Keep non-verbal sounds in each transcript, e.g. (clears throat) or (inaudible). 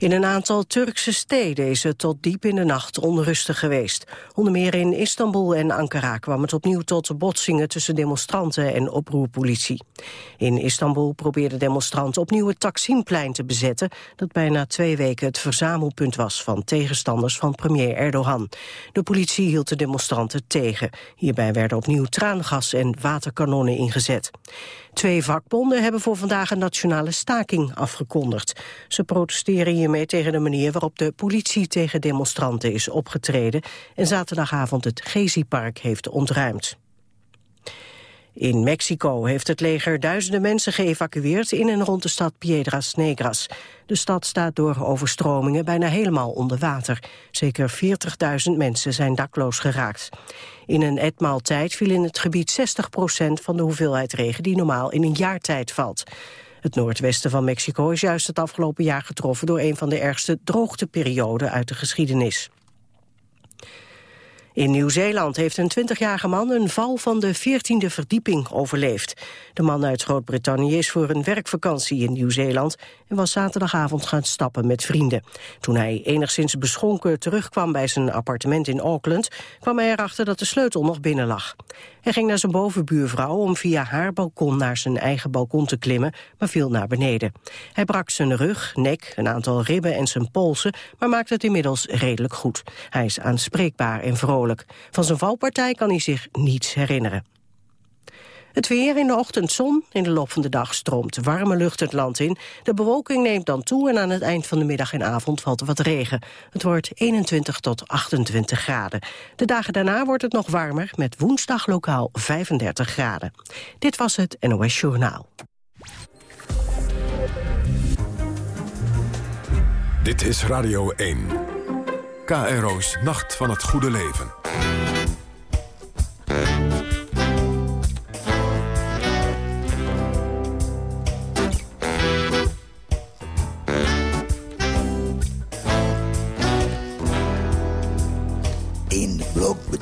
In een aantal Turkse steden is het tot diep in de nacht onrustig geweest. Onder meer in Istanbul en Ankara kwam het opnieuw tot botsingen tussen demonstranten en oproerpolitie. In Istanbul probeerden demonstranten opnieuw het Taksimplein te bezetten, dat bijna twee weken het verzamelpunt was van tegenstanders van premier Erdogan. De politie hield de demonstranten tegen. Hierbij werden opnieuw traangas en waterkanonnen ingezet. Twee vakbonden hebben voor vandaag een nationale staking afgekondigd. Ze protesteren hiermee tegen de manier waarop de politie tegen demonstranten is opgetreden en zaterdagavond het Gezi-park heeft ontruimd. In Mexico heeft het leger duizenden mensen geëvacueerd in en rond de stad Piedras Negras. De stad staat door overstromingen bijna helemaal onder water. Zeker 40.000 mensen zijn dakloos geraakt. In een etmaal tijd viel in het gebied 60% van de hoeveelheid regen die normaal in een jaar tijd valt. Het noordwesten van Mexico is juist het afgelopen jaar getroffen door een van de ergste droogteperioden uit de geschiedenis. In Nieuw-Zeeland heeft een 20-jarige man een val van de 14e verdieping overleefd. De man uit Groot-Brittannië is voor een werkvakantie in Nieuw-Zeeland... en was zaterdagavond gaan stappen met vrienden. Toen hij enigszins beschonken terugkwam bij zijn appartement in Auckland... kwam hij erachter dat de sleutel nog binnen lag. Hij ging naar zijn bovenbuurvrouw om via haar balkon naar zijn eigen balkon te klimmen, maar viel naar beneden. Hij brak zijn rug, nek, een aantal ribben en zijn polsen, maar maakte het inmiddels redelijk goed. Hij is aanspreekbaar en vrolijk. Van zijn valpartij kan hij zich niets herinneren. Het weer in de ochtend zon. In de loop van de dag stroomt warme lucht het land in. De bewolking neemt dan toe en aan het eind van de middag en avond valt er wat regen. Het wordt 21 tot 28 graden. De dagen daarna wordt het nog warmer met woensdag lokaal 35 graden. Dit was het NOS Journaal. Dit is Radio 1. KRO's Nacht van het Goede Leven.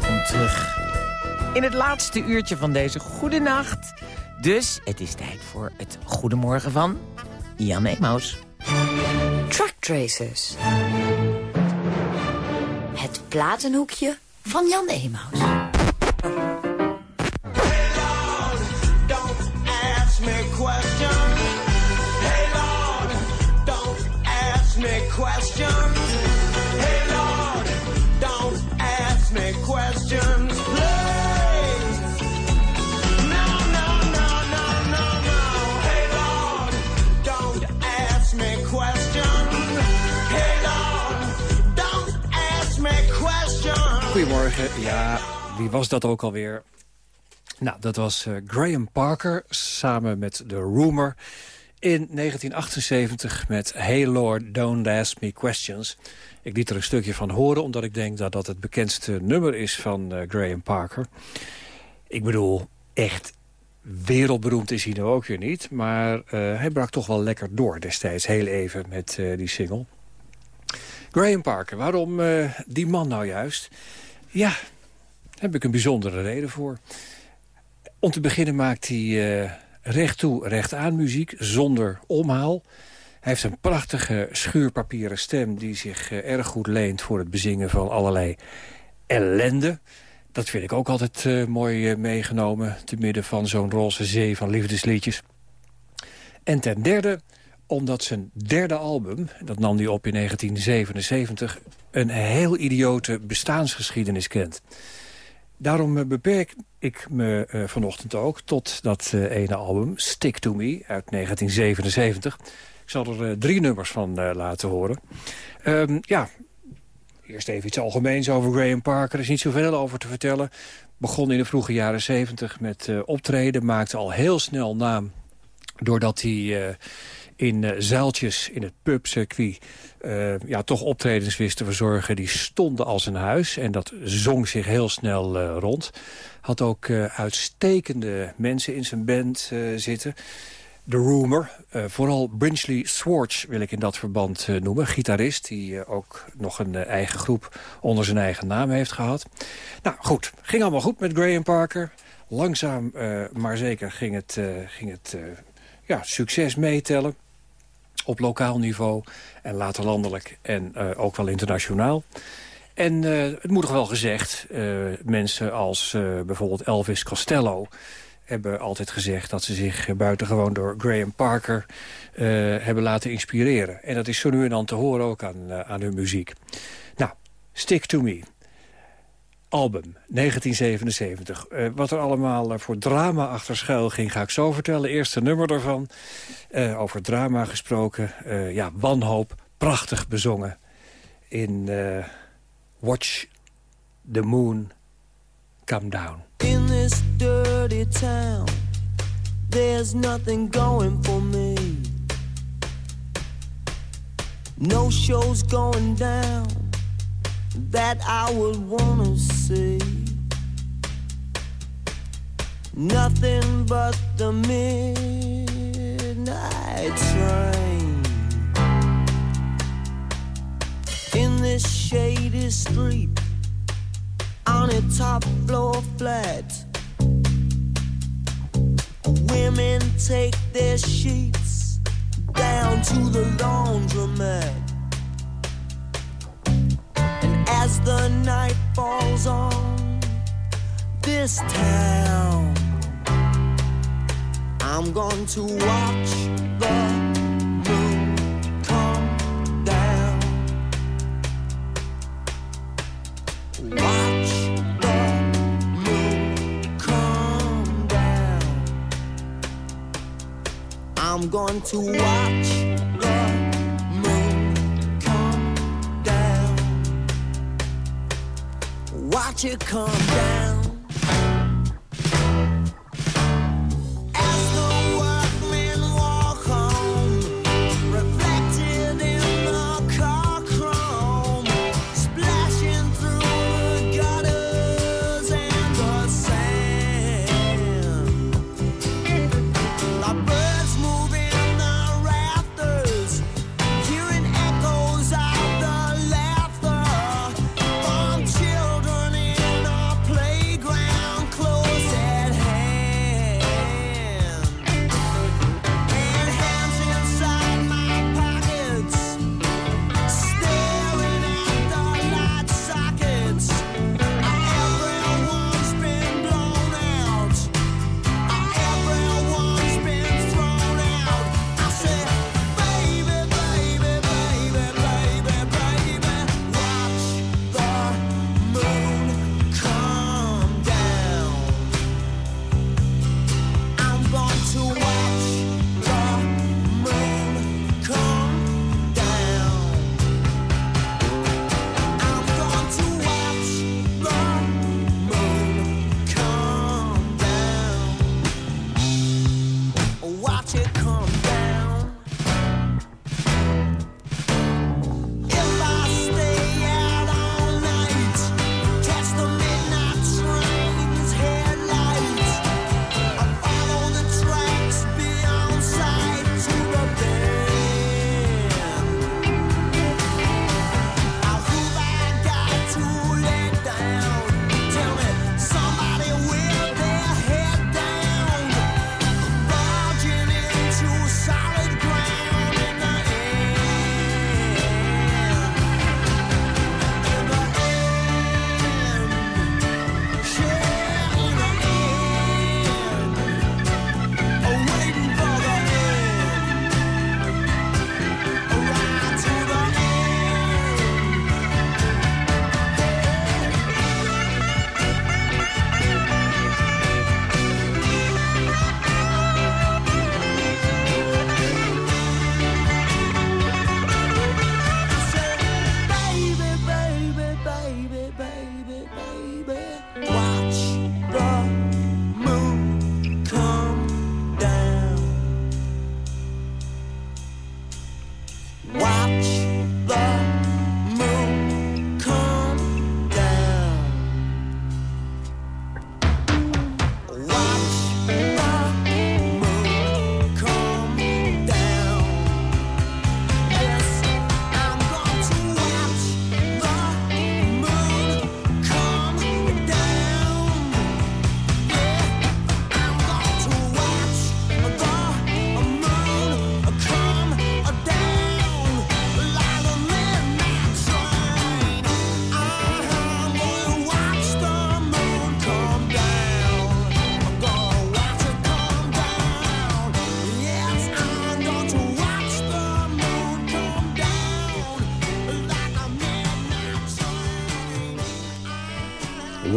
Welkom terug. In het laatste uurtje van deze goede nacht. Dus het is tijd voor het Goedemorgen van Jan Emaus. Truck Tracers. Het platenhoekje van Jan Emaus. Ja, wie was dat ook alweer? Nou, dat was uh, Graham Parker samen met The Rumor in 1978 met Hey Lord, Don't Ask Me Questions. Ik liet er een stukje van horen, omdat ik denk dat dat het bekendste nummer is van uh, Graham Parker. Ik bedoel, echt wereldberoemd is hij nou ook weer niet. Maar uh, hij brak toch wel lekker door destijds, heel even, met die single. Graham Parker, waarom die man nou juist? Ja, daar heb ik een bijzondere reden voor. Om te beginnen maakt hij uh, recht toe, recht aan muziek, zonder omhaal. Hij heeft een prachtige schuurpapieren stem die zich uh, erg goed leent voor het bezingen van allerlei ellende. Dat vind ik ook altijd uh, mooi meegenomen... te midden van zo'n roze zee van liefdesliedjes. En ten derde omdat zijn derde album, dat nam hij op in 1977... een heel idiote bestaansgeschiedenis kent. Daarom uh, beperk ik me vanochtend ook tot dat ene album... Stick to Me uit 1977. Ik zal er drie nummers van laten horen. Um, ja, Eerst even iets algemeens over Graham Parker. Er is niet zoveel over te vertellen. Begon in de vroege jaren 70 met optreden. Maakte al heel snel naam doordat hij in uh, zaaltjes in het pubcircuit... ja, toch optredens wist te verzorgen. Die stonden als een huis en dat zong zich heel snel rond. Had ook uitstekende mensen in zijn band zitten... The Rumor. Uh, vooral Brinsley Swartz wil ik in dat verband uh, noemen. Gitarist die uh, ook nog een eigen groep onder zijn eigen naam heeft gehad. Nou goed, ging allemaal goed met Graham Parker. Langzaam maar zeker ging het, ging het ja, succes meetellen. Op lokaal niveau en later landelijk en ook wel internationaal. En het moet toch wel gezegd, mensen als bijvoorbeeld Elvis Costello hebben altijd gezegd dat ze zich buitengewoon door Graham Parker uh, hebben laten inspireren. En dat is zo nu en dan te horen ook aan, uh, aan hun muziek. Nou, Stick to Me. Album, 1977. Uh, wat er allemaal voor drama achter schuil ging, ga ik zo vertellen. Eerste nummer daarvan. over drama gesproken. ja, wanhoop, prachtig bezongen. In Watch the Moon Come Down. In this dirty town, there's nothing going for me. No shows going down that I would wanna see. Nothing but the midnight train. In this shady street on a top floor flat. Women take their sheets down to the laundromat. As the night falls on this town, I'm going to watch the moon come down. Watch the moon come down. I'm going to watch Watch it come down.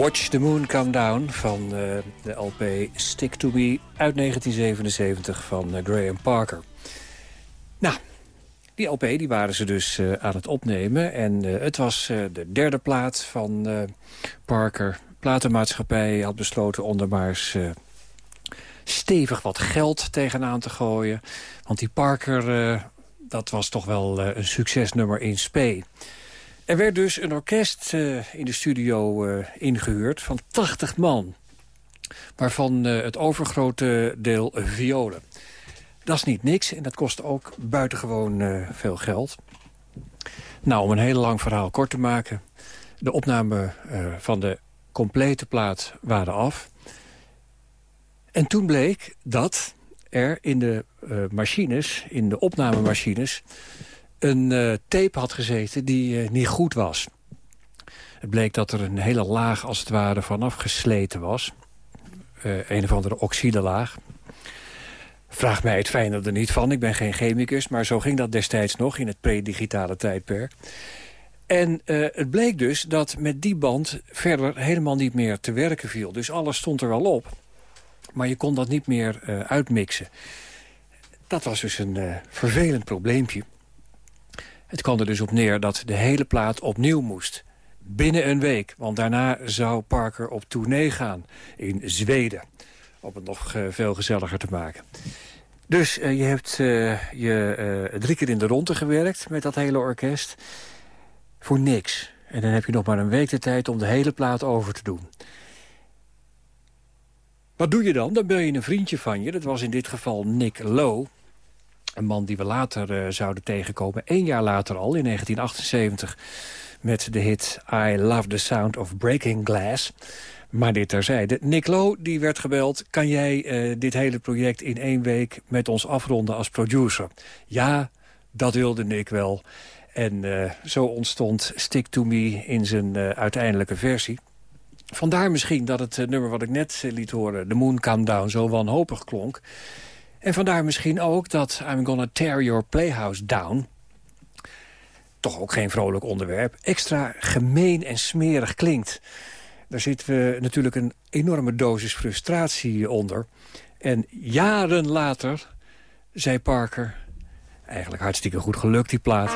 Watch the Moon Come Down van uh, de LP Stick to Me uit 1977 van uh, Graham Parker. Nou, die LP die waren ze dus uh, aan het opnemen. En het was de derde plaat van Parker. Platenmaatschappij had besloten maar eens stevig wat geld tegenaan te gooien. Want die Parker, dat was toch wel een succesnummer in spe. Er werd dus een orkest uh, in de studio uh, ingehuurd van 80 man. Waarvan uh, het overgrote deel violen. Dat is niet niks en dat kost ook buitengewoon veel geld. Nou, om een heel lang verhaal kort te maken. De opname van de complete plaat waren af. En toen bleek dat er in de machines, in de opnamemachines een uh, tape had gezeten die uh, niet goed was. Het bleek dat er een hele laag als het ware vanaf gesleten was. Uh, een of andere oxidelaag. Vraag mij het fijne er niet van, ik ben geen chemicus... maar zo ging dat destijds nog in het pre-digitale tijdperk. En het bleek dus dat met die band verder helemaal niet meer te werken viel. Dus alles stond er wel op, maar je kon dat niet meer uitmixen. Dat was dus een vervelend probleempje. Het kwam er dus op neer dat de hele plaat opnieuw moest. Binnen een week, want daarna zou Parker op tournee gaan in Zweden. Om het nog uh, veel gezelliger te maken. Dus uh, je hebt uh, je drie keer in de ronde gewerkt met dat hele orkest. Voor niks. En dan heb je nog maar een week de tijd om de hele plaat over te doen. Wat doe je dan? Dan bel je een vriendje van je. Dat was in dit geval Nick Lowe. Een man die we later uh, zouden tegenkomen. Eén jaar later al, in 1978, met de hit I Love the Sound of Breaking Glass. Maar dit terzijde. Nick Lowe die werd gebeld. Kan jij uh, dit hele project in één week met ons afronden als producer? Ja, dat wilde Nick wel. En uh, zo ontstond Stick to Me in zijn uiteindelijke versie. Vandaar misschien dat het nummer wat ik net liet horen... The Moon Come Down, zo wanhopig klonk. En vandaar misschien ook dat I'm Gonna Tear Your Playhouse Down... toch ook geen vrolijk onderwerp... extra gemeen en smerig klinkt. Daar zit we natuurlijk een enorme dosis frustratie onder. En jaren later zei Parker... eigenlijk hartstikke goed gelukt, die plaat...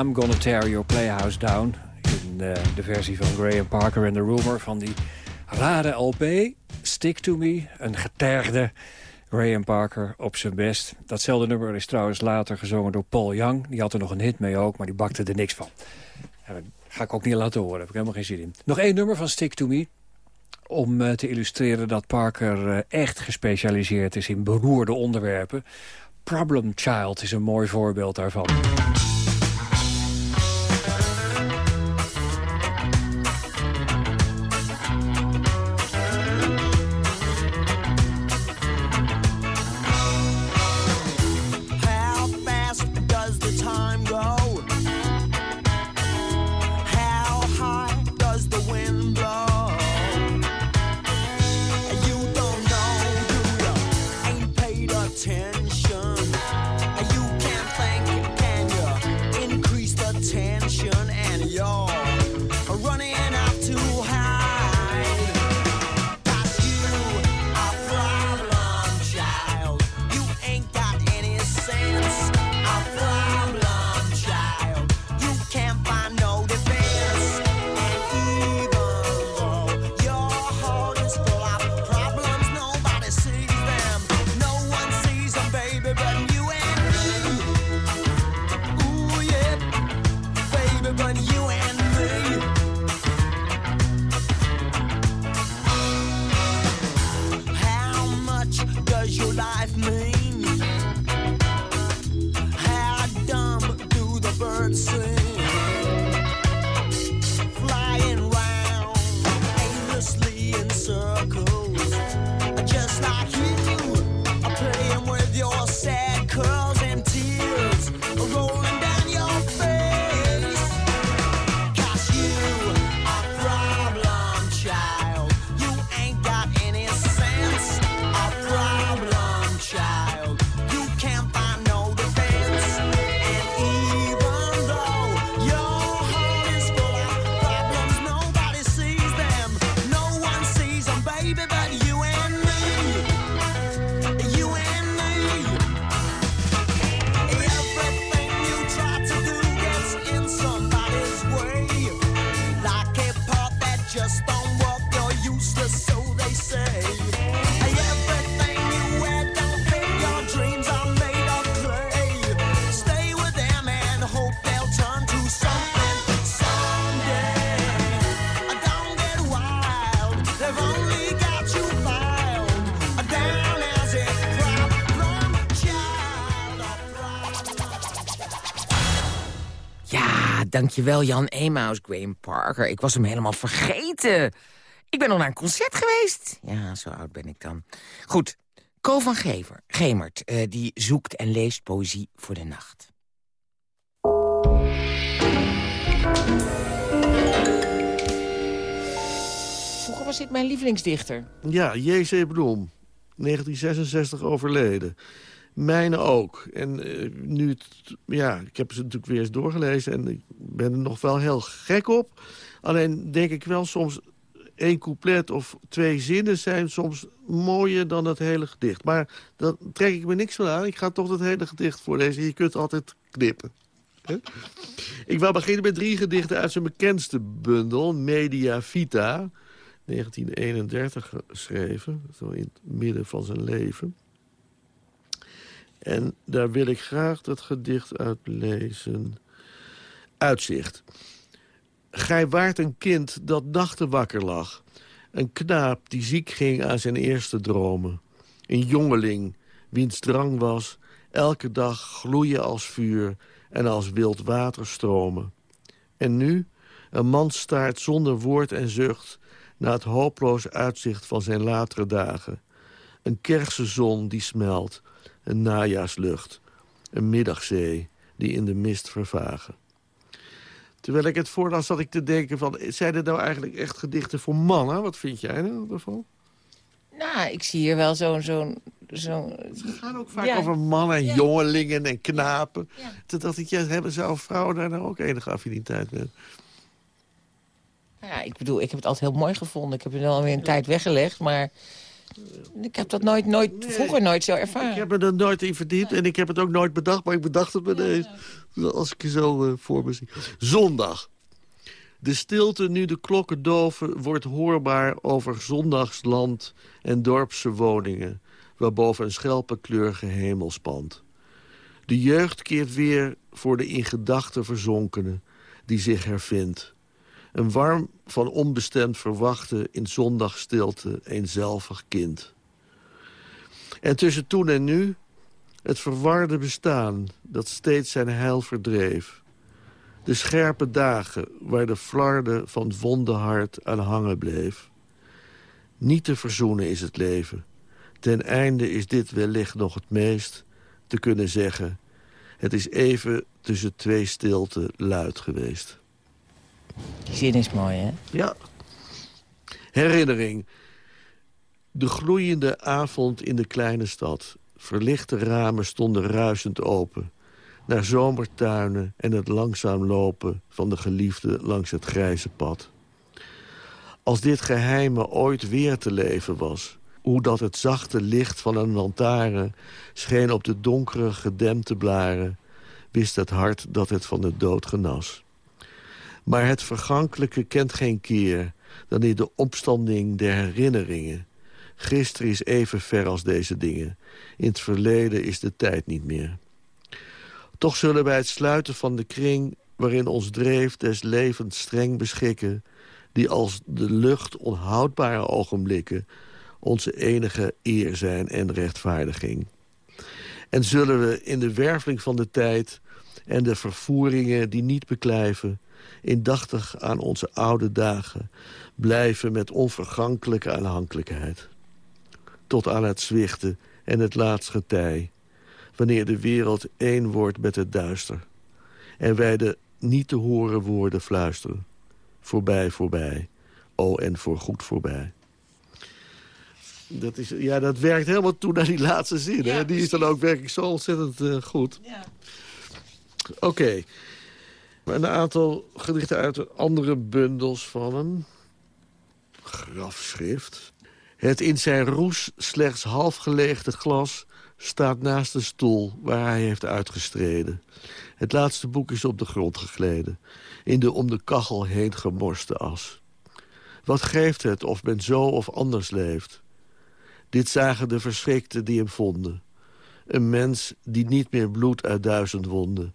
I'm Gonna Tear Your Playhouse Down. In eh, de versie van Graham Parker en The Rumor van die rare LP. Stick To Me, een getergde Graham Parker op zijn best. Datzelfde nummer is trouwens later gezongen door Paul Young. Die had er nog een hit mee ook, maar die bakte er niks van. ga ik ook niet laten horen, heb ik helemaal geen zin in. Nog één nummer van Stick To Me. Om eh, te illustreren dat Parker eh, echt gespecialiseerd is in beroerde onderwerpen. Problem Child is een mooi voorbeeld daarvan. Dankjewel Jan Emaus, Graham Parker. Ik was hem helemaal vergeten. Ik ben nog naar een concert geweest. Ja, zo oud ben ik dan. Goed, Ko van Gever, Gemert, eh, die zoekt en leest poëzie voor de nacht. Vroeger was dit mijn lievelingsdichter. Ja, J.C. Bloem. 1966 overleden. Mijne ook. En eh, nu, ja, ik heb ze natuurlijk weer eens doorgelezen... en ik ben er nog wel heel gek op. Alleen denk ik wel soms... één couplet of twee zinnen zijn soms mooier dan het hele gedicht. Maar daar trek ik me niks van aan. Ik ga toch het hele gedicht voorlezen. Je kunt altijd knippen. Ik wil beginnen met drie gedichten uit zijn bekendste bundel... Media Vita... 1931 geschreven, zo in het midden van zijn leven. En daar wil ik graag dat gedicht uit lezen. Uitzicht. Gij waart een kind dat nachten wakker lag. Een knaap die ziek ging aan zijn eerste dromen. Een jongeling, wiens drang was... elke dag gloeien als vuur en als wild water stromen. En nu, een man staart zonder woord en zucht naar het hopeloos uitzicht van zijn latere dagen. Een kerse zon die smelt, een najaarslucht, een middagzee die in de mist vervagen. Terwijl ik het voorlas zat ik te denken van... zijn er nou eigenlijk echt gedichten voor mannen? Wat vind jij nou ervan? Nou, ik zie hier wel zo'n... zo'n zo'n Ze gaan ook vaak Ja. over mannen en Ja. jongelingen en knapen. Ja. Toen dacht ik, ja, hebben zou vrouwen daar nou ook enige affiniteit mee? Ja, ik bedoel, ik heb het altijd heel mooi gevonden. Ik heb het wel weer een tijd weggelegd, maar Ik heb dat nooit, nooit vroeger nooit zo ervaren. Ik heb me er nooit in verdiept en ik heb het ook nooit bedacht, maar ik bedacht het ineens. Als ik je zo eh, voor me zie. Zondag. De stilte nu de klokken doven wordt hoorbaar over zondagsland en dorpse woningen, waarboven een schelpenkleurige hemel spant. De jeugd keert weer voor de in gedachten verzonkene, die zich hervindt. Een warm van onbestemd verwachten in zondagstilte eenzelvig kind. En tussen toen en nu het verwarde bestaan dat steeds zijn heil verdreef. De scherpe dagen waar de flarde van wonde hart aan hangen bleef. Niet te verzoenen is het leven. Ten einde is dit wellicht nog het meest te kunnen zeggen... het is even tussen twee stilte luid geweest. Zin is mooi, hè? Ja. Herinnering. De gloeiende avond in de kleine stad. Verlichte ramen stonden ruisend open. Naar zomertuinen en het langzaam lopen van de geliefde langs het grijze pad. Als dit geheime ooit weer te leven was... hoe dat het zachte licht van een lantaarn... scheen op de donkere gedempte blaren... wist het hart dat het van de dood genas. Maar het vergankelijke kent geen keer... dan in de opstanding der herinneringen. Gisteren is even ver als deze dingen. In het verleden is de tijd niet meer. Toch zullen bij het sluiten van de kring... waarin ons dreef des levens streng beschikken... die als de lucht onhoudbare ogenblikken... onze enige eer zijn en rechtvaardiging. En zullen we in de werveling van de tijd... en de vervoeringen die niet beklijven indachtig aan onze oude dagen... blijven met onvergankelijke aanhankelijkheid. Tot aan het zwichten en het laatst getij... wanneer de wereld één wordt met het duister... en wij de niet te horen woorden fluisteren. Voorbij, voorbij, o en voorgoed voorbij. Dat, is, ja, dat werkt helemaal toe naar die laatste zin. hè? Die is dan ook werkelijk zo ontzettend uh, goed. Ja. Oké. Okay. Een aantal gedichten uit andere bundels van hem. Grafschrift. Het in zijn roes slechts half geleegde glas staat naast de stoel waar hij heeft uitgestreden. Het laatste boek is op de grond gegleden, in de om de kachel heen gemorste as. Wat geeft het of men zo of anders leeft? Dit zagen de verschrikten die hem vonden. Een mens die niet meer bloed uit duizend wonden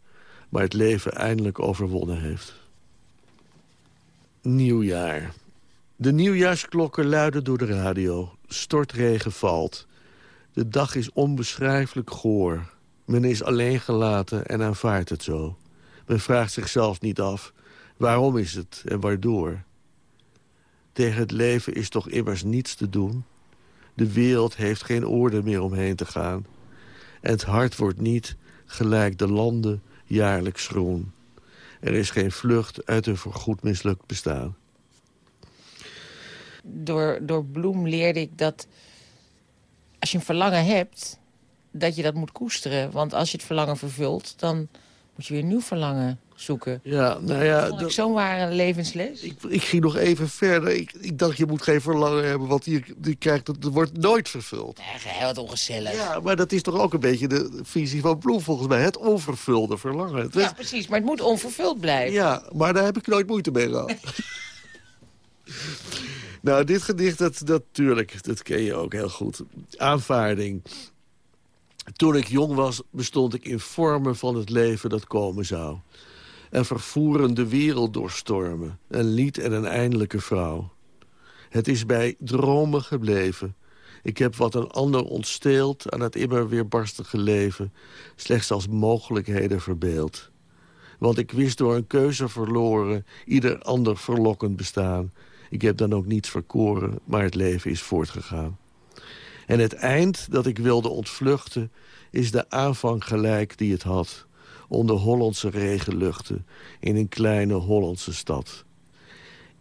maar het leven eindelijk overwonnen heeft. Nieuwjaar. De nieuwjaarsklokken luiden door de radio. Stortregen valt. De dag is onbeschrijfelijk goor. Men is alleen gelaten en aanvaardt het zo. Men vraagt zichzelf niet af, waarom is het en waardoor? Tegen het leven is toch immers niets te doen? De wereld heeft geen orde meer omheen te gaan. En het hart wordt niet, gelijk de landen, jaarlijks groen. Er is geen vlucht uit een voorgoed mislukt bestaan. Door, door Bloem leerde ik dat als je een verlangen hebt... dat je dat moet koesteren. Want als je het verlangen vervult, dan moet je weer een nieuw verlangen zoeken. Ja, nou ja... Dat zo'n ware levensles. Ik, ik, ging nog even verder. Ik, ik, dacht, je moet geen verlangen hebben, want je, je krijgt, het wordt nooit vervuld. Ja, wat ongezellig. Ja, maar dat is toch ook een beetje de visie van Bloem volgens mij. Het onvervulde verlangen. Het ja, precies, maar het moet onvervuld blijven. Ja, maar daar heb ik nooit moeite mee gehad. (laughs) nou, dit gedicht, dat, dat, tuurlijk, dat ken je ook heel goed. Aanvaarding. Toen ik jong was, bestond ik in vormen van het leven dat komen zou en vervoeren de wereld doorstormen. Een lied en een eindelijke vrouw. Het is bij dromen gebleven. Ik heb wat een ander ontsteeld aan het immer weer barstige leven... slechts als mogelijkheden verbeeld. Want ik wist door een keuze verloren ieder ander verlokkend bestaan. Ik heb dan ook niets verkoren, maar het leven is voortgegaan. En het eind dat ik wilde ontvluchten... is de aanvang gelijk die het had onder Hollandse regenluchten in een kleine Hollandse stad.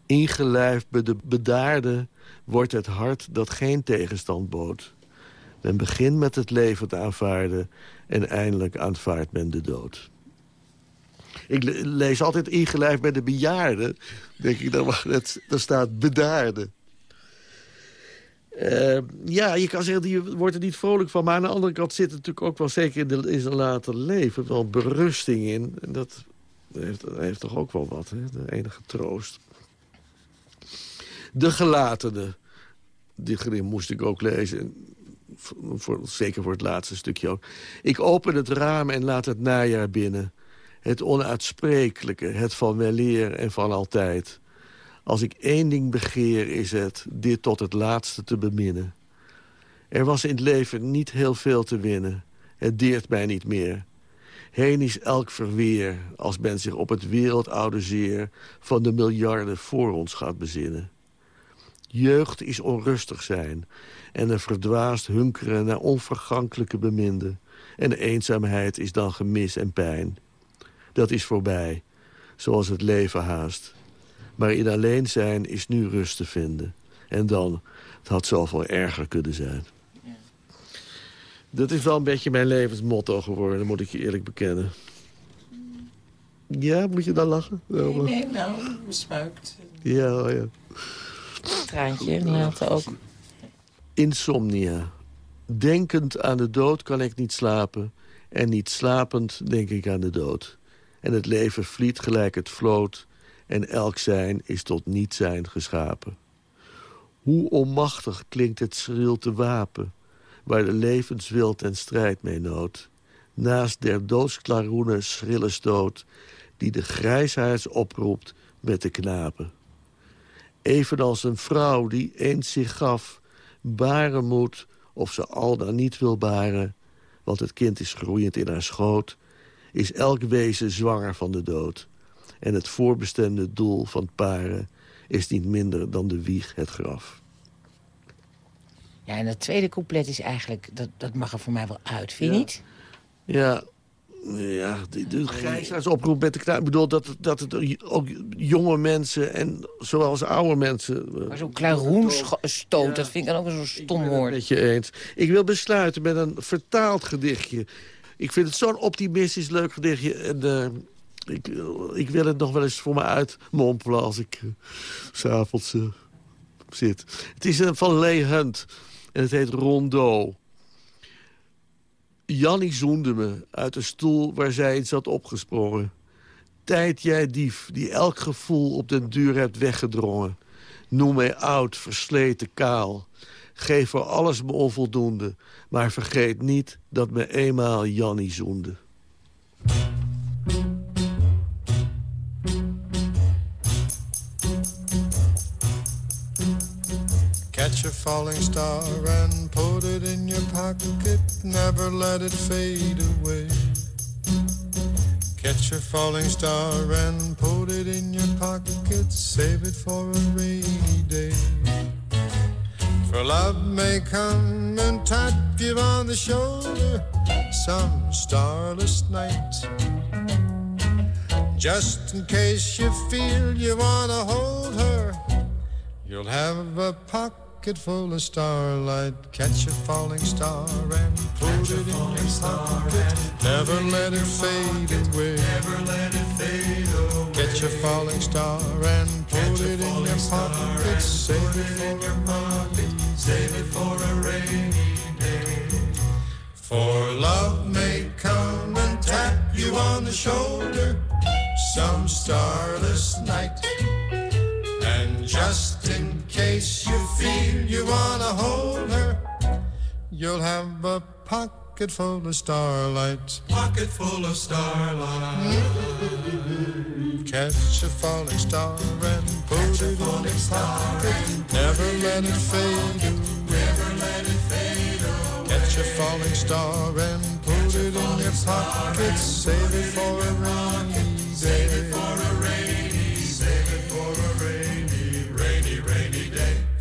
Ingelijfd bij de bedaarde wordt het hart dat geen tegenstand bood. Men begint met het leven te aanvaarden en eindelijk aanvaardt men de dood. Ik lees altijd ingelijfd bij de bejaarden. denk ik, dan, dat, staat bedaarde. Eh, ja, je kan zeggen, je wordt er niet vrolijk van. Maar aan de andere kant zit er natuurlijk ook wel, zeker in, de, zijn later leven... wel berusting in. En dat heeft, heeft toch ook wel wat, hè? de enige troost. De Gelatene. Die gedicht moest ik ook lezen. Zeker voor het laatste stukje ook. Ik open het raam en laat het najaar binnen. Het onuitsprekelijke, het van weleer en van altijd. Als ik één ding begeer is het dit tot het laatste te beminnen. Er was in het leven niet heel veel te winnen. Het deert mij niet meer. Heen is elk verweer als men zich op het wereldoude zeer... van de miljarden voor ons gaat bezinnen. Jeugd is onrustig zijn en een verdwaasd hunkeren naar onvergankelijke beminde. En de eenzaamheid is dan gemis en pijn. Dat is voorbij, zoals het leven haast. Maar in alleen zijn is nu rust te vinden. En dan, het had zoveel erger kunnen zijn. Dat is wel een beetje mijn levensmotto geworden, moet ik je eerlijk bekennen. Ja, moet je dan lachen? Nee, nee nou, smuikt. Ja, ja. Traantje laten ook. Insomnia. Denkend aan de dood kan ik niet slapen. En niet slapend denk ik aan de dood. En het leven vliet gelijk het vloot. En elk zijn is tot niet zijn geschapen. Hoe onmachtig klinkt het schril te wapen... waar de levenswild en strijd mee nood. Naast der doodsklaroenen schrille stoot... die de grijshaards oproept met de knapen. Evenals een vrouw die eens zich gaf, baren moet... of ze al dan niet wil baren, want het kind is groeiend in haar schoot... is elk wezen zwanger van de dood. En het voorbestemde doel van paren is niet minder dan de wieg het graf. Ja, en dat tweede couplet is eigenlijk... dat, dat mag er voor mij wel uit, vind je Ja. niet? Ja, ja de, de grijsaardsoproep met de knaap. Ik bedoel dat, dat het ook jonge mensen en zoals oude mensen... eh, Maar zo'n klaroenstoot, dat vind ik dan ook zo'n stom Ik ben het woord. met je eens. Ik wil besluiten met een vertaald gedichtje. Ik vind het zo'n optimistisch leuk gedichtje. En, eh, ik, eh, ik wil het nog wel eens voor me uitmompelen als ik uh, s'avonds eh, zit. Het is eh, van Leigh Hunt en het heet Rondeau. Jannie zoende me uit de stoel waar zij in zat opgesprongen. Tijd jij dief, die elk gevoel op den duur hebt weggedrongen. Noem mij oud, versleten, kaal. Geef voor alles me onvoldoende. Maar vergeet niet dat me eenmaal Jannie zoende. Falling star and put it in your pocket. Never let it fade away. Catch a falling star and put it in your pocket. Save it for a rainy day. For love may come and tap you on the shoulder some starless night. Just in case you feel you wanna hold her, you'll have a pocket full of starlight. Catch a falling star and put it in your pocket. Never let it fade away. Never let it fade away. Catch a falling star and put it in your pocket. Save it for your pocket. Save it for a rainy day. For love may come and tap you on the shoulder some starless night. Just in case you feel you wanna hold her, you'll have a pocket full of starlight. Pocket full of starlight. Catch a falling star and put it in your pocket. Never let it fade. Never let it fade away. Catch a falling star and put it in your pocket. Save it for a rainy day.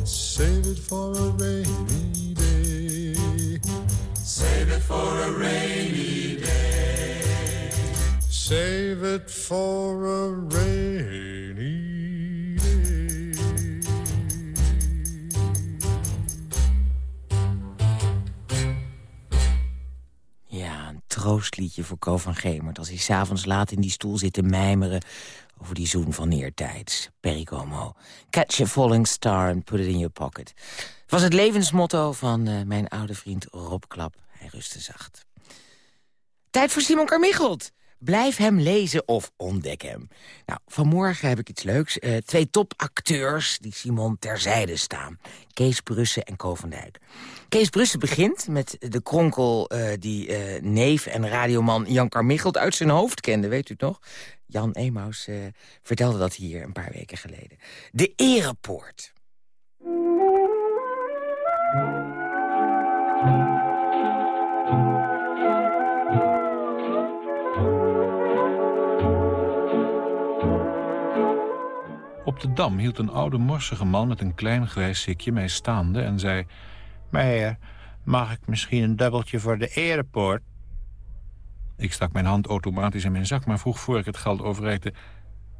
Save it for a rainy day. Save it for a rainy day. Save it for a rainy day. Ja, een troostliedje voor Ko van Gemert... als hij s'avonds laat in die stoel zit te mijmeren... over die zoen van neertijds. Pericomo. Catch a falling star and put it in your pocket. Was het levensmotto van eh, mijn oude vriend Rob Klap. Hij rustte zacht. Tijd voor Simon Carmichelt. Blijf hem lezen of ontdek hem. Nou, vanmorgen heb ik iets leuks. Eh, twee topacteurs die Simon terzijde staan. Kees Brussen en Ko van Dijk. Kees Brussen begint met de kronkel eh, die eh, neef en radioman Jan Carmichelt uit zijn hoofd kende. Weet u het nog? Jan Emaus vertelde dat hier een paar weken geleden. De Erepoort. Op de Dam hield een oude morsige man met een klein grijs sikje mij staande en zei... Meneer, mag ik misschien een dubbeltje voor de erepoort? Ik stak mijn hand automatisch in mijn zak, maar vroeg voor ik het geld overreikte...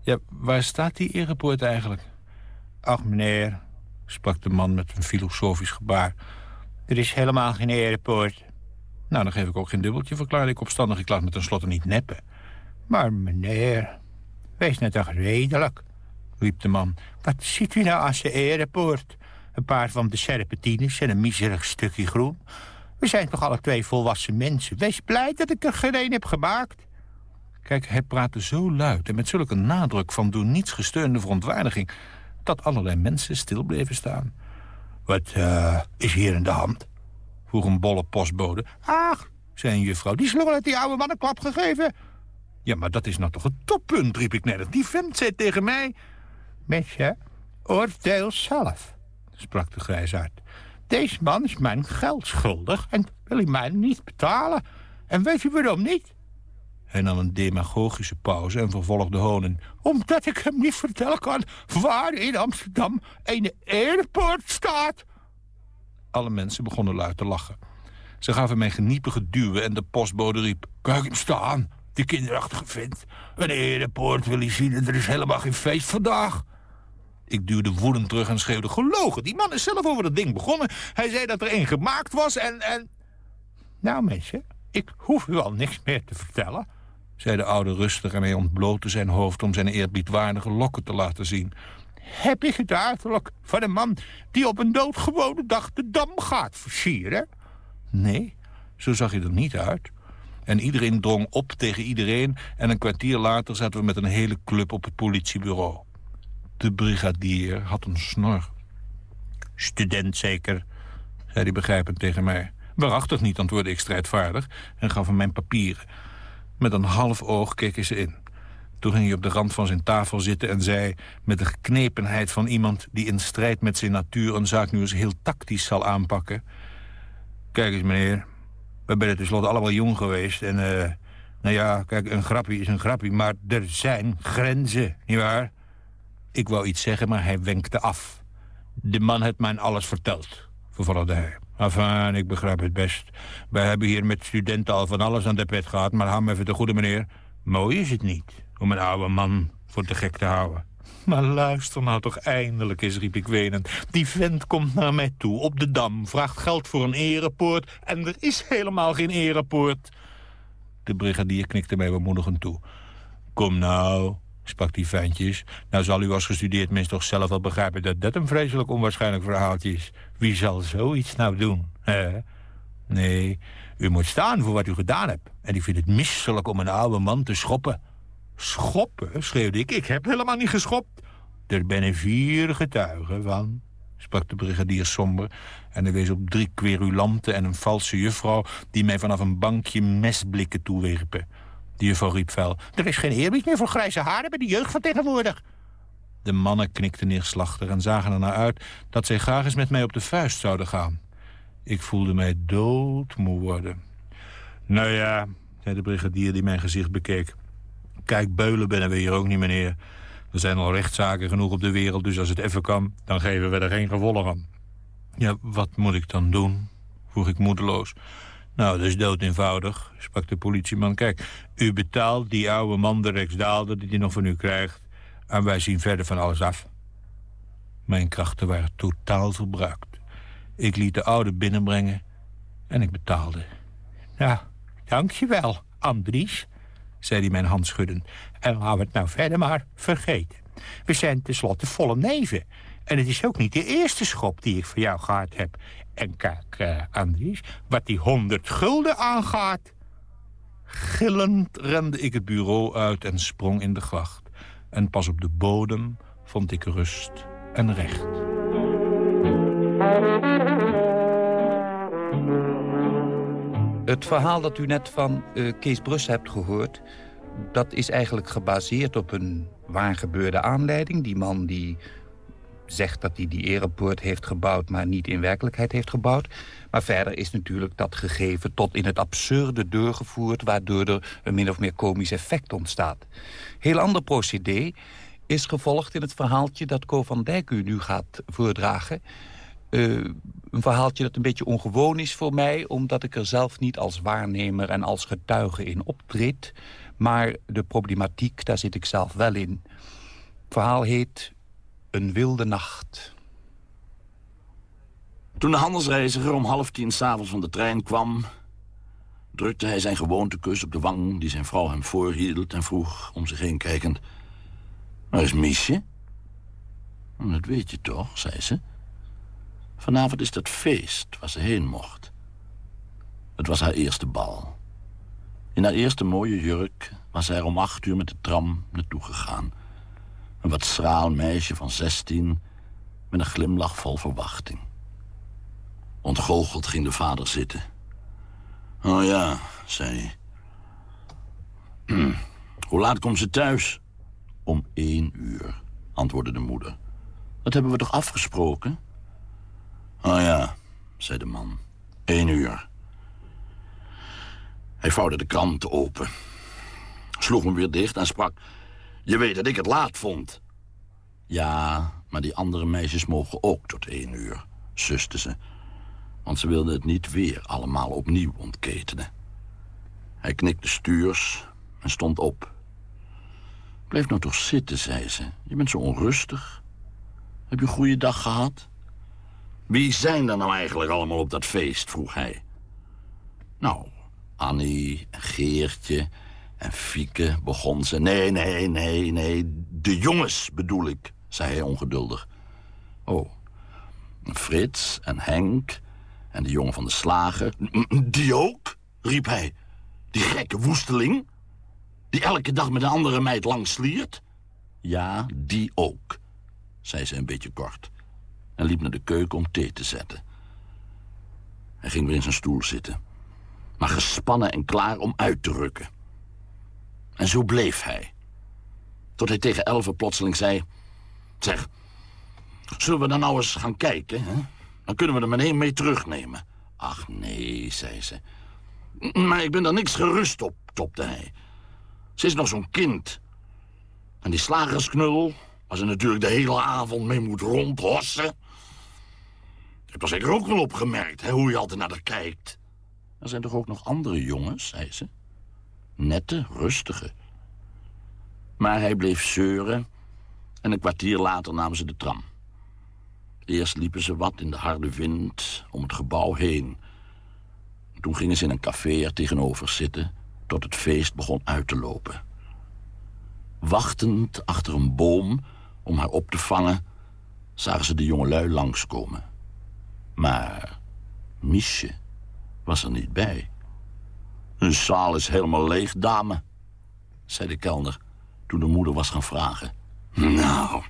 Ja, waar staat die erepoort eigenlijk? Ach, meneer, sprak de man met een filosofisch gebaar. er is helemaal geen erepoort. Nou, dan geef ik ook geen dubbeltje, verklaarde ik opstandig. Ik laat me tenslotte niet neppen. Maar meneer, wees nou toch redelijk, riep de man. Wat ziet u nou als de erepoort? Een paar van de serpentines en een miserig stukje groen. We zijn toch alle twee volwassen mensen. Wees blij dat ik er geen een heb gemaakt. Kijk, hij praatte zo luid en met zulke nadruk van door niets gesteunde verontwaardiging... dat allerlei mensen stil bleven staan. Wat eh, is hier in de hand? vroeg een bolle postbode. Ach, zei een juffrouw, die slungel heeft die oude man een klap gegeven. Ja, maar dat is nou toch het toppunt, riep ik net. Die vent zei tegen mij... Mensje, oordeel zelf, sprak de grijsaard. Deze man is mijn geld schuldig en wil hij mij niet betalen. En weet u waarom niet? Hij nam een demagogische pauze en vervolgde honen. Omdat ik hem niet vertellen kan waar in Amsterdam een airport staat. Alle mensen begonnen luid te lachen. Ze gaven mij geniepige duwen en de postbode riep... Kijk hem staan, die kinderachtige vent. Een airport wil hij zien en er is helemaal geen feest vandaag. Ik duwde woedend terug en schreeuwde... Gelogen, die man is zelf over dat ding begonnen. Hij zei dat er één gemaakt was en, en... Nou mensen, ik hoef u al niks meer te vertellen... zei de oude rustig en hij ontblootte zijn hoofd... om zijn eerbiedwaardige lokken te laten zien. Heb ik het uiterlijk van een man die op een doodgewone dag de dam gaat versieren? Nee, zo zag je er niet uit. En iedereen drong op tegen iedereen... en een kwartier later zaten we met een hele club op het politiebureau. De brigadier had een snor. Student zeker, zei hij begrijpend tegen mij. Waarachtig niet, antwoordde ik strijdvaardig en gaf hem mijn papieren. Met een half oog keek hij ze in. Toen ging hij op de rand van zijn tafel zitten en zei... met de geknepenheid van iemand die in strijd met zijn natuur... een zaak nu eens heel tactisch zal aanpakken. Kijk eens, meneer. We zijn tenslotte allemaal jong geweest. En, eh, nou ja, kijk, een grappie is een grappie. Maar er zijn grenzen, nietwaar? Ik wou iets zeggen, maar hij wenkte af. De man heeft mij alles verteld, vervolgde hij. Enfin, ik begrijp het best. Wij hebben hier met studenten al van alles aan de pet gehad... maar hou me even de goede meneer. Mooi is het niet om een oude man voor te gek te houden. Maar luister nou toch eindelijk eens, riep ik wenend. Die vent komt naar mij toe, op de Dam, vraagt geld voor een erepoort... en er is helemaal geen erepoort. De brigadier knikte mij bemoedigend toe. Kom nou, sprak die ventjes. Nou zal u als gestudeerd mens toch zelf wel begrijpen... dat dat een vreselijk onwaarschijnlijk verhaaltje is. Wie zal zoiets nou doen, hè? Nee, u moet staan voor wat u gedaan hebt. En ik vind het misselijk om een oude man te schoppen. Schoppen, schreeuwde ik. Ik heb helemaal niet geschopt. Er zijn vier getuigen van, sprak de brigadier somber... en hij wees op drie querulanten en een valse juffrouw... die mij vanaf een bankje mesblikken toewerpen. De juffrouw riep fel... Er is geen eerbied meer voor grijze haren bij de jeugd van tegenwoordig. De mannen knikten neerslachtig en zagen er naar uit... dat zij graag eens met mij op de vuist zouden gaan. Ik voelde mij doodmoe worden. Nou ja, zei de brigadier die mijn gezicht bekeek... Kijk, beulen binnen we hier ook niet, meneer. Er zijn al rechtszaken genoeg op de wereld, dus als het even kan... dan geven we er geen gevolg aan. Ja, wat moet ik dan doen? vroeg ik moedeloos. Nou, dat is dood eenvoudig, sprak de politieman. Kijk, u betaalt die oude man de Rijksdaalder die hij nog van u krijgt... en wij zien verder van alles af. Mijn krachten waren totaal verbruikt. Ik liet de oude binnenbrengen en ik betaalde. Nou, dankjewel, Andries, zei hij mijn hand schudden. En laten we het nou verder maar vergeten. We zijn tenslotte volle neven. En het is ook niet de eerste schop die ik voor jou gehad heb. En kijk, eh, Andries, wat die honderd gulden aangaat... Gillend rende ik het bureau uit en sprong in de gracht. En pas op de bodem vond ik rust en recht. Het verhaal dat u net van eh, Kees Brus hebt gehoord... dat is eigenlijk gebaseerd op een waar gebeurde aanleiding. Die man die zegt dat hij die erepoort heeft gebouwd... maar niet in werkelijkheid heeft gebouwd. Maar verder is natuurlijk dat gegeven tot in het absurde doorgevoerd... waardoor er een min of meer komisch effect ontstaat. Heel ander procedé is gevolgd in het verhaaltje dat Co van Dijk u nu gaat voordragen... Uh, een verhaaltje dat een beetje ongewoon is voor mij... omdat ik er zelf niet als waarnemer en als getuige in optreed. Maar de problematiek, daar zit ik zelf wel in. Het verhaal heet Een wilde nacht. Toen de handelsreiziger om half tien s'avonds van de trein kwam... drukte hij zijn gewoontekus op de wang die zijn vrouw hem voorhield... en vroeg om zich heen kijkend... Waar is Miesje? Dat weet je toch, zei ze. Vanavond is dat feest waar ze heen mocht. Het was haar eerste bal. In haar eerste mooie jurk was zij om acht uur met de tram naartoe gegaan. Een wat schraal meisje van zestien met een glimlach vol verwachting. Ontgoocheld ging de vader zitten. Oh ja, zei hij. (clears throat) Hoe laat komt ze thuis? Om één uur, antwoordde de moeder. Dat hebben we toch afgesproken? Oh ja, zei de man. Eén uur. Hij vouwde de krant open. Sloeg hem weer dicht en sprak... Je weet dat ik het laat vond. Ja, maar die andere meisjes mogen ook tot één uur, suste ze. Want ze wilden het niet weer allemaal opnieuw ontketenen. Hij knikte stuurs en stond op. Blijf nou toch zitten, zei ze. Je bent zo onrustig. Heb je een goede dag gehad? Wie zijn er nou eigenlijk allemaal op dat feest, vroeg hij. Nou, Annie Geertje en Fieke begon ze. Nee, nee, nee, nee, de jongens bedoel ik, zei hij ongeduldig. Oh, Frits en Henk en de jongen van de slager. (clears throat) Die ook, riep hij. Die gekke woesteling, die elke dag met een andere meid langs sliert. Ja, die ook, zei ze een beetje kort en liep naar de keuken om thee te zetten. Hij ging weer in zijn stoel zitten, maar gespannen en klaar om uit te rukken. En zo bleef hij. Tot hij tegen Elve plotseling zei... Zeg, zullen we dan nou eens gaan kijken? Hè? Dan kunnen we er meteen mee terugnemen. Ach nee, zei ze. Maar ik ben daar niks gerust op, topte hij. Ze is nog zo'n kind. En die slagersknuddel, waar ze natuurlijk de hele avond mee moet rondhossen... Ik was zeker ook wel opgemerkt, hè, hoe je altijd naar haar kijkt. Er zijn toch ook nog andere jongens, zei ze. Nette, rustige. Maar hij bleef zeuren en een kwartier later namen ze de tram. Eerst liepen ze wat in de harde wind om het gebouw heen. Toen gingen ze in een café er tegenover zitten... tot het feest begon uit te lopen. Wachtend achter een boom om haar op te vangen... zagen ze de jongelui langskomen. Maar Miesje was er niet bij. Een zaal is helemaal leeg, dame, zei de kelner toen de moeder was gaan vragen. Nou,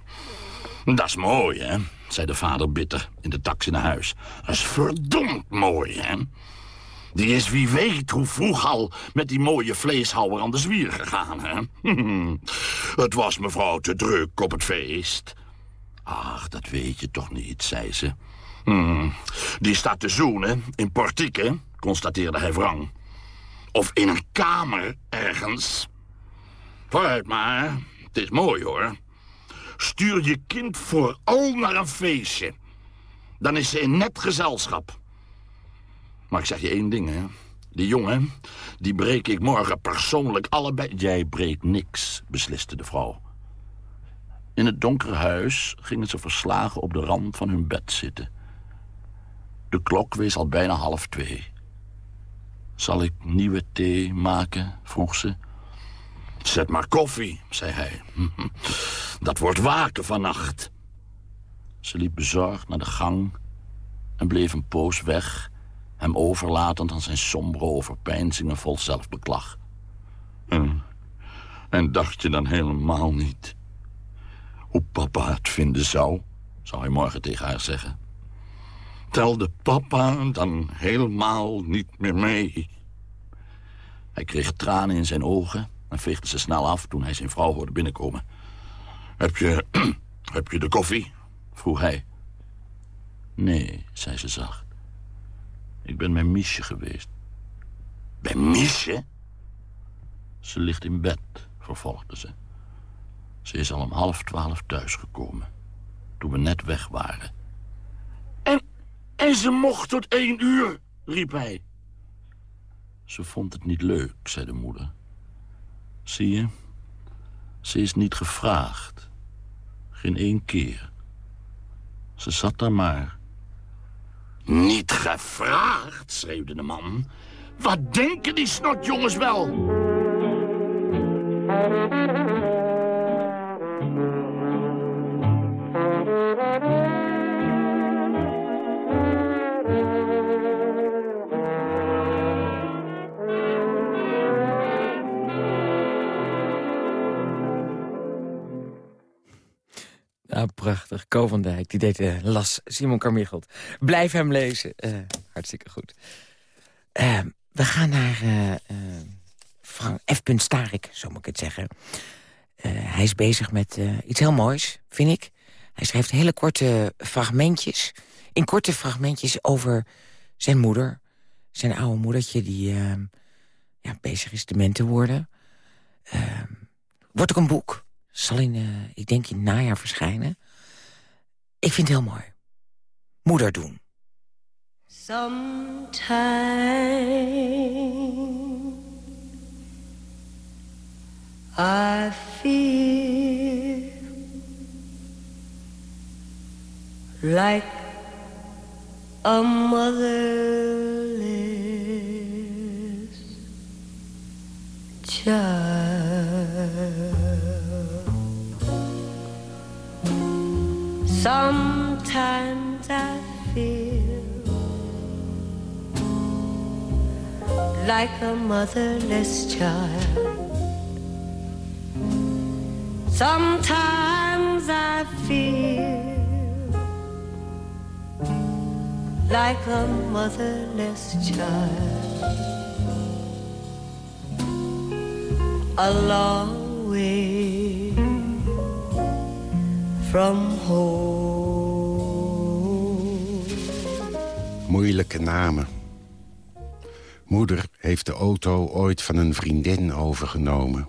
dat is mooi, hè, zei de vader bitter in de taxi naar huis. Dat is verdomd mooi, hè. Die is wie weet hoe vroeg al met die mooie vleeshouwer aan de zwier gegaan, hè. (laughs) Het was mevrouw te druk op het feest. Ach, dat weet je toch niet, zei ze. Hmm. Die staat te zoenen in portieken, constateerde hij wrang. Of in een kamer ergens. Vooruit maar, het is mooi hoor. Stuur je kind vooral naar een feestje. Dan is ze in net gezelschap. Maar ik zeg je één ding, hè. Die jongen, die breek ik morgen persoonlijk allebei... Jij breekt niks, besliste de vrouw. In het donkere huis gingen ze verslagen op de rand van hun bed zitten. De klok wees al bijna half twee. Zal ik nieuwe thee maken, vroeg ze. Zet maar koffie, zei hij. (laughs) Dat wordt waken vannacht. Ze liep bezorgd naar de gang en bleef een poos weg... hem overlatend aan zijn sombere overpeinzingen vol zelfbeklag. En, en dacht je dan helemaal niet... hoe papa het vinden zou, zou hij morgen tegen haar zeggen. Telde papa dan helemaal niet meer mee. Hij kreeg tranen in zijn ogen en veegde ze snel af toen hij zijn vrouw hoorde binnenkomen. Heb je, (clears throat) heb je de koffie? vroeg hij. Nee, zei ze zacht. Ik ben bij Miesje geweest. Bij Miesje? Ze ligt in bed, vervolgde ze. Ze is al om half twaalf thuisgekomen. Toen we net weg waren. En, ze mocht tot één uur, riep hij. Ze vond het niet leuk, zei de moeder. Zie je, ze is niet gevraagd. Geen één keer. Ze zat daar maar. Niet gevraagd, schreeuwde de man. Wat denken die snotjongens wel? Prachtig. Ko van Dijk, die deed eh, las Simon Carmichelt. Blijf hem lezen. Hartstikke goed. We gaan naar Frank F. Starik, zo moet ik het zeggen. Hij is bezig met iets heel moois, vind ik. Hij schrijft hele korte fragmentjes. In korte fragmentjes over zijn moeder. Zijn oude moedertje die ja, bezig is dement te worden. Wordt ook een boek. Zal in, ik denk in het najaar verschijnen. Ik vind het heel mooi. Moeder doen. Sometimes I feel like a motherless child. Sometimes I feel like a motherless child. Sometimes I feel like a motherless child. A long way from home. Moeilijke namen. Moeder heeft de auto ooit van een vriendin overgenomen.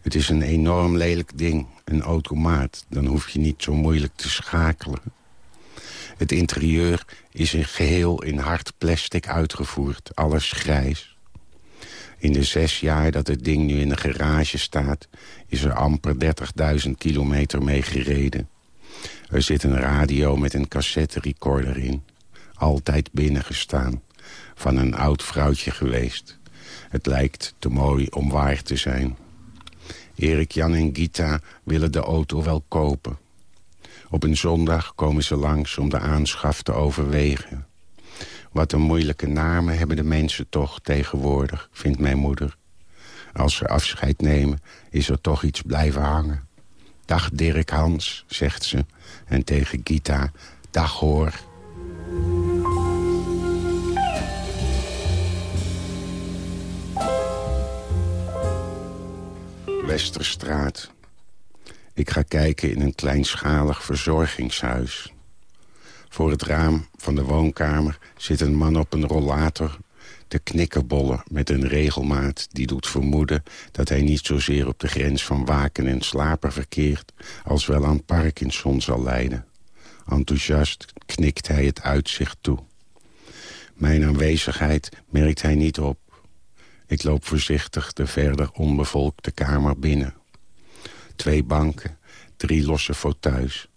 Het is een enorm lelijk ding, een automaat. Dan hoef je niet zo moeilijk te schakelen. Het interieur is in geheel in hard plastic uitgevoerd. Alles grijs. In de zes jaar dat het ding nu in de garage staat... is er amper 30.000 kilometer mee gereden. Er zit een radio met een cassette recorder in. Altijd binnengestaan. Van een oud vrouwtje geweest. Het lijkt te mooi om waar te zijn. Erik, Jan en Gita willen de auto wel kopen. Op een zondag komen ze langs om de aanschaf te overwegen. Wat een moeilijke namen hebben de mensen toch tegenwoordig, vindt mijn moeder. Als ze afscheid nemen, is er toch iets blijven hangen. Dag Dirk Hans, zegt ze. En tegen Gita, dag hoor. Westerstraat. Ik ga kijken in een kleinschalig verzorgingshuis. Voor het raam van de woonkamer zit een man op een rollator te knikkenbollen met een regelmaat die doet vermoeden dat hij niet zozeer op de grens van waken en slapen verkeert als wel aan Parkinson zal lijden. Enthousiast knikt hij het uitzicht toe. Mijn aanwezigheid merkt hij niet op. Ik loop voorzichtig de verder onbevolkte kamer binnen. Twee banken, drie losse fauteuils.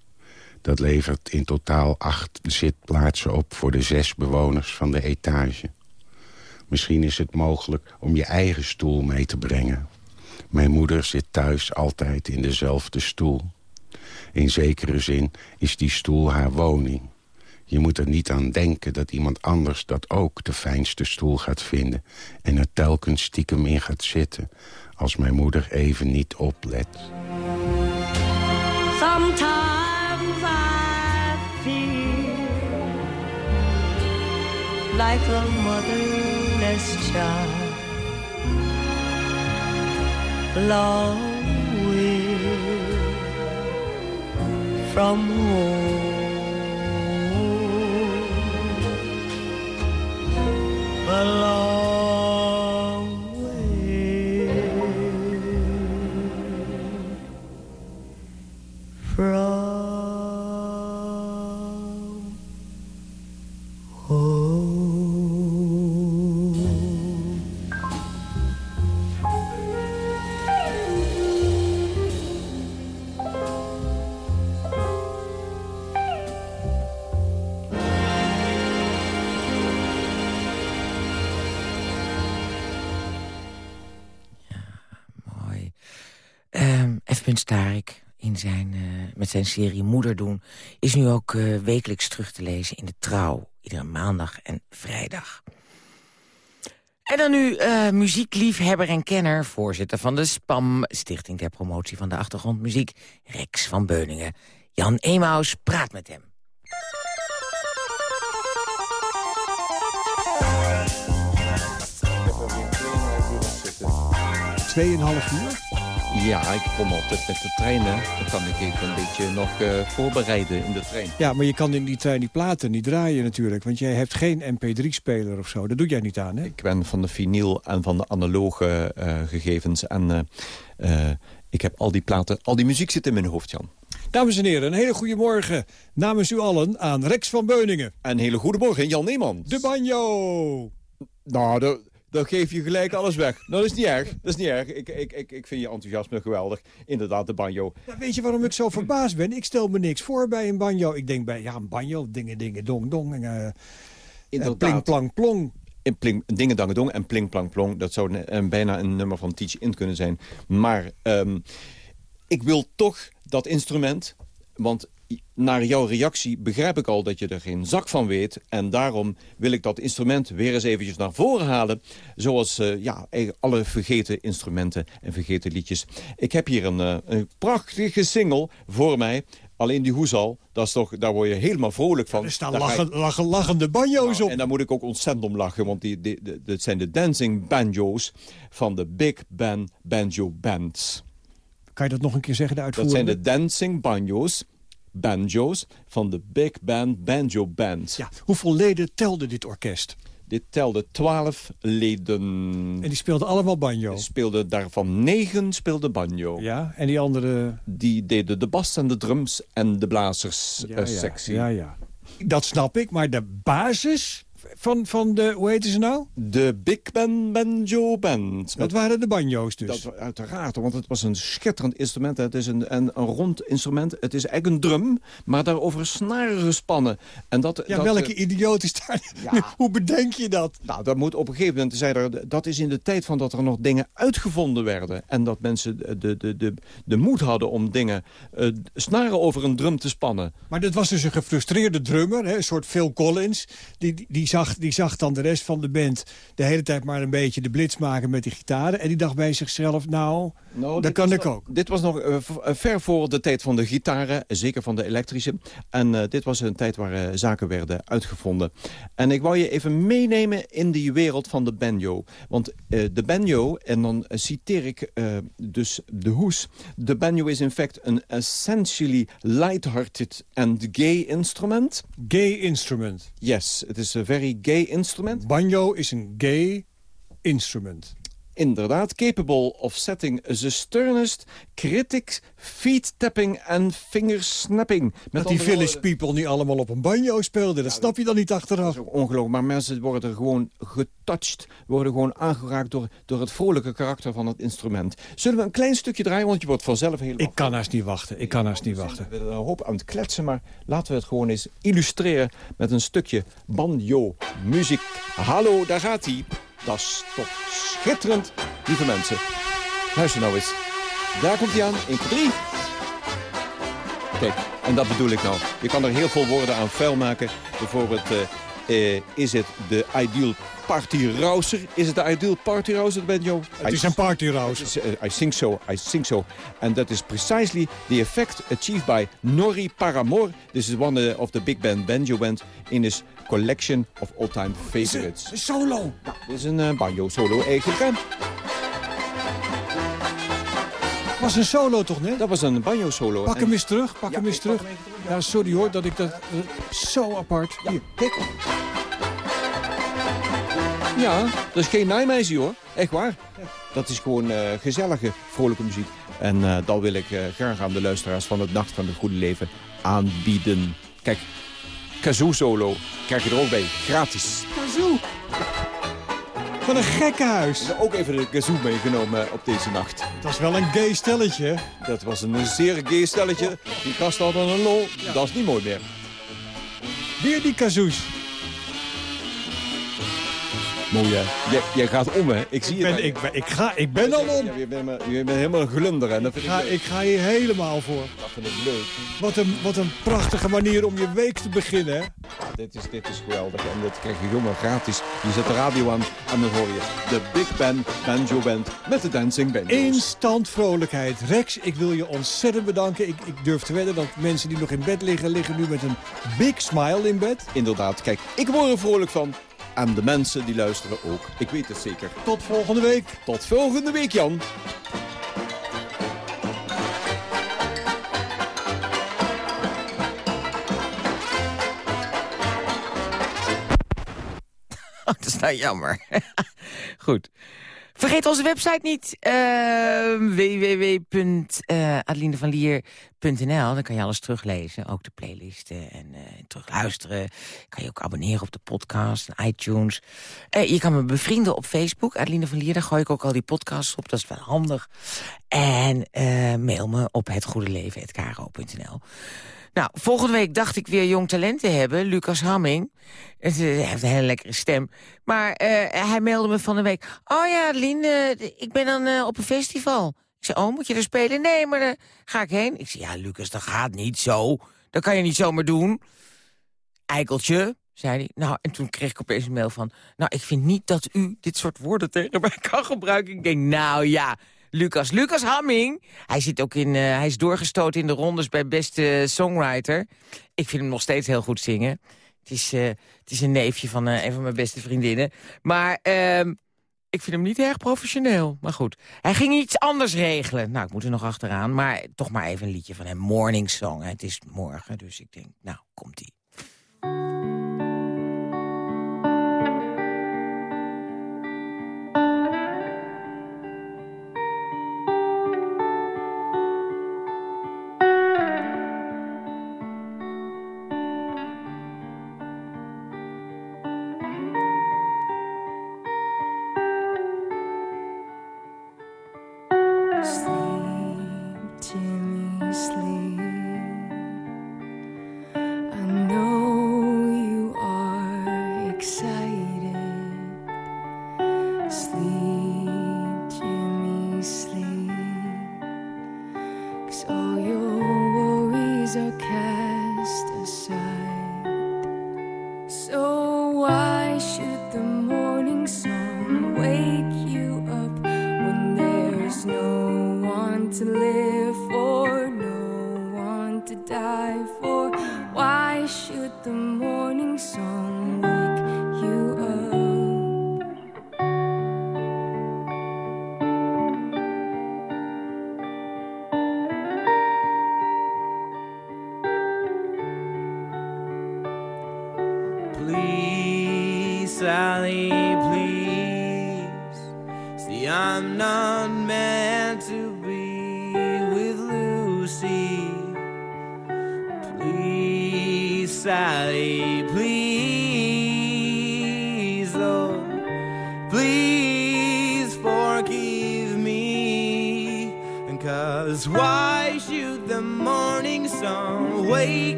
Dat levert in totaal acht zitplaatsen op voor de zes bewoners van de etage. Misschien is het mogelijk om je eigen stoel mee te brengen. Mijn moeder zit thuis altijd in dezelfde stoel. In zekere zin is die stoel haar woning. Je moet er niet aan denken dat iemand anders dat ook de fijnste stoel gaat vinden... en er telkens stiekem in gaat zitten als mijn moeder even niet oplet. Sometimes feel like a motherless child. Long way from home. A long way from F. Starik in zijn, eh, met zijn serie Moeder doen... is nu ook eh, wekelijks terug te lezen in de Trouw. Iedere maandag en vrijdag. En dan nu eh, muziekliefhebber en kenner... voorzitter van de SPAM, Stichting ter Promotie van de Achtergrondmuziek... Rex van Beuningen. Jan Emaus praat met hem. Tweeënhalf uur? Ja, ik kom altijd met de treinen. Dan kan ik even een beetje nog eh, voorbereiden in de trein. Ja, maar je kan in die trein die platen niet draaien natuurlijk. Want jij hebt geen mp3-speler of zo. Dat doe jij niet aan, hè? Ik ben van de vinyl en van de analoge eh, gegevens. En eh, ik heb al die platen, al die muziek zit in mijn hoofd, Jan. Dames en heren, een hele goede morgen namens u allen aan Rex van Beuningen. En een hele goede morgen, Jan Neeman. De banjo! Nou, dat, dat geef je gelijk alles weg. Nou, dat is niet erg. Dat is niet erg. Ik, ik, ik, ik vind je enthousiasme geweldig. Inderdaad, de banjo. Ja, weet je waarom ik zo verbaasd ben? Ik stel me niks voor bij een banjo. Ik denk bij, ja, een banjo, dingen, dingen, dong, dong. En, eh, Inderdaad. pling, plang, plong. In pling, dingen dangedong en pling plang plong. Dat zou een- bijna een nummer van Teach In kunnen zijn. Maar ehm, ik wil toch dat instrument... Want naar jouw reactie begrijp ik al dat je er geen zak van weet. En daarom wil ik dat instrument weer eens eventjes naar voren halen. Zoals eh, ja, alle vergeten instrumenten en vergeten liedjes. Ik heb hier een, eh, een prachtige single voor mij. Alleen die hoezal, dat is toch, daar word je helemaal vrolijk van. Er staan lachen, lachende banjo's nou, op. En daar moet ik ook ontzettend om lachen, want die, die, die- dit zijn de dancing banjo's van de Big Band Banjo Bands. Kan je dat nog een keer zeggen, de Dat uitvoering? zijn de dancing banjo's, banjo's van de Big Band Banjo Bands. Ja, hoeveel leden telde dit orkest? Dit telde twaalf leden. En die speelden allemaal banjo? Speelden daarvan negen speelden banjo. Ja, en die andere... Die deden de bas en de drums en de blazers Ja, eh, ja, sectie. ja, ja. Dat snap ik, maar de basis van, van de, hoe heten ze nou? De Big Band Banjo Band. Dat waren de banjo's dus. Dat, uiteraard, want het was een schitterend instrument. Het is een, een, een rond instrument. Het is eigenlijk een drum, maar daarover snaren gespannen. En dat, ja, dat, welke eh, idioot is daar? (laughs) (laughs) Hoe bedenk je dat? Nou, dat moet op een gegeven moment zei er, dat is in de tijd van dat er nog dingen uitgevonden werden. En dat mensen de, de, de, de moed hadden om dingen, eh, snaren over een drum te spannen. Maar dat was dus een gefrustreerde drummer, hè, een soort Phil Collins. Die, die, die, zag, die zag dan de rest van de band de hele tijd maar een beetje de blitz maken met die gitaren. En die dacht bij zichzelf, nou, Nou, dat kan ik nog- ook. Dit was nog eh, eh, ver voor de tijd van de gitaren, zeker van de elektrische. En eh, dit was een tijd waar zaken werden uitgevonden. En ik wou je even meenemen in die wereld van de banjo. Want de banjo, en dan citeer ik dus de hoes... De banjo is in fact een essentially light-hearted and gay instrument. Gay instrument. Yes, it is a very gay instrument. Banjo is een gay instrument. Inderdaad, capable of setting the sternest critics, feet tapping en fingersnapping. Met Dat die village woorden- people niet allemaal op een banjo speelden, dat snap je dan niet achteraf. Ongelooflijk, maar mensen worden gewoon getouched, worden gewoon aangeraakt door, door het vrolijke karakter van het instrument. Zullen we een klein stukje draaien, want je wordt vanzelf helemaal... Ik kan haast niet wachten, ik kan haast niet wachten. We zijn een hoop aan het kletsen, maar laten we het gewoon eens illustreren met een stukje banjo-muziek. Hallo, daar gaat hij. Dat is toch schitterend, lieve mensen. Luister nou eens. Daar komt hij aan. 1, 2, 3. Kijk, en dat bedoel ik nou. Je kan er heel veel woorden aan vuil maken. Bijvoorbeeld, eh, is het de ideal party rouser? Is het de ideal party rouser, Benjo? Het is een party rouser. Uh, I think so, I think so. And that is precisely the effect achieved by Nori Paramore. This is one uh, of the big band banjo band in his collection of all-time favorites. Een solo. Dit is een uh, banjo solo eigenlijk. Was een solo toch net? Dat was een banjo solo. Pak hem eens terug, pak hem eens terug. Ja, sorry hoor, dat ik dat eh, zo apart... Hier, kijk. Ja, dat is geen nijmeisje hoor. Echt waar. Dat is gewoon eh, gezellige, vrolijke muziek. En eh, dat wil ik graag aan de luisteraars van het Nacht van het Goede Leven aanbieden. Kijk, kazoo solo krijg je er ook bij. Gratis. Kazoo. Wat een gekkenhuis. Ik heb ook even de kazoo meegenomen op deze nacht. Dat is wel een gay stelletje. Dat was een zeer gay stelletje. Die gast had dan een lol. Dat is niet mooi meer. Weer die kazoes. Mooi hè. Jij, jij gaat om hè. Ik zie Ik ben, het. ik, ben, ik, ga, ik ben al om. Ja, je, bent, je bent helemaal een glunder dat vind Ik ga, leuk. ik ga hier helemaal voor. Dat vind ik leuk. Wat een, wat een prachtige manier om je week te beginnen. hè? Dit is, dit is geweldig en dit krijg je helemaal gratis. Je zet de radio aan en dan hoor je de Big Band Banjo Band met de Dancing Banjos. Instant vrolijkheid. Rex, ik wil je ontzettend bedanken. Ik, ik durf te wedden dat mensen die nog in bed liggen... liggen nu met een big smile in bed. Inderdaad, kijk, ik word er vrolijk van. En de mensen die luisteren ook. Ik weet het zeker. Tot volgende week. Tot volgende week, Jan. Oh, (laughs) dat is nou jammer. (laughs) Goed. Vergeet onze website niet. Uh, www.adelinevanlier.nl Dan kan je alles teruglezen. Ook de playlisten en eh, terugluisteren. Kan je ook abonneren op de podcast en iTunes. Eh, je kan me bevrienden op Facebook. Adeline van Lier, daar gooi ik ook al die podcasts op. Dat is wel handig. En eh, mail me op hetgoedeleven.kro.nl nou, volgende week dacht ik weer jong talent te hebben. Lucas Hamming. Eh, Hij heeft een hele lekkere stem. Maar eh, hij mailde me van de week... Oh ja, Lien, eh, ik ben dan op een festival. Ik zei, oh, moet je er spelen? Nee, maar daar ga ik heen. Ik zei, ja, Lucas, dat gaat niet zo. Dat kan je niet zomaar doen. Eikeltje, zei hij. Nou, en toen kreeg ik opeens een mail van... Nou, ik vind niet dat u dit soort woorden tegen mij kan gebruiken. Ik denk, nou ja... Lucas. Lucas Hamming. Hij, zit ook in, eh, hij is doorgestoten in de rondes bij beste songwriter. Ik vind hem nog steeds heel goed zingen. Het is, eh, het is een neefje van eh, een van mijn beste vriendinnen. Maar ehm, ik vind hem niet erg professioneel. Maar goed, hij ging iets anders regelen. Nou, ik moet er nog achteraan. Maar toch maar even een liedje van hem. Morning Song. Het is morgen, dus ik denk, nou, komt-ie.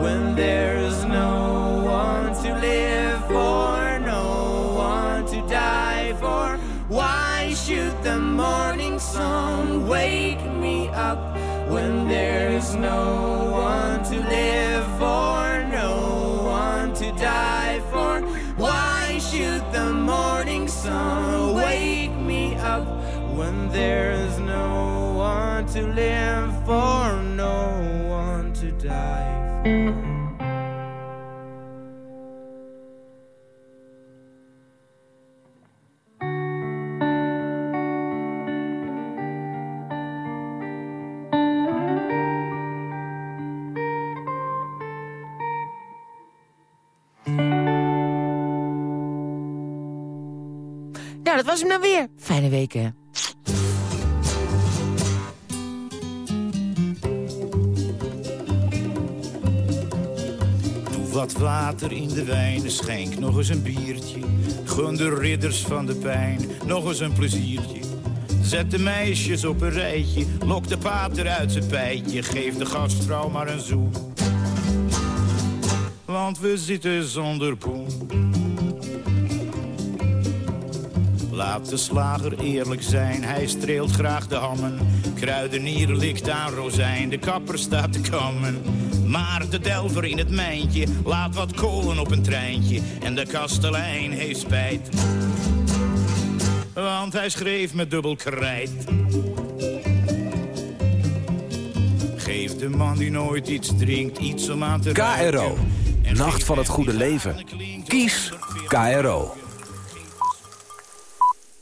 When there's no one to live for, no one to die for? Why should the morning sun wake me up when there's no one to live for, no one to die for? Why should the morning sun wake me up when there's no one to live for, Doe wat water in de wijn, schenk nog eens een biertje. Gun de ridders van de pijn nog eens een pleziertje. Zet de meisjes op een rijtje, lok de pater uit zijn pijtje. Geef de gastvrouw maar een zoen. Want we zitten zonder poen. Laat de slager eerlijk zijn, hij streelt graag de hammen. Kruidenier likt aan rozijn, de kapper staat te kammen. Maar de delver in het mijntje laat wat kolen op een treintje. En de kastelein heeft spijt. Want hij schreef met dubbel krijt. Geef de man die nooit iets drinkt iets om aan te KRO. Nacht van het goede leven. Kies KRO.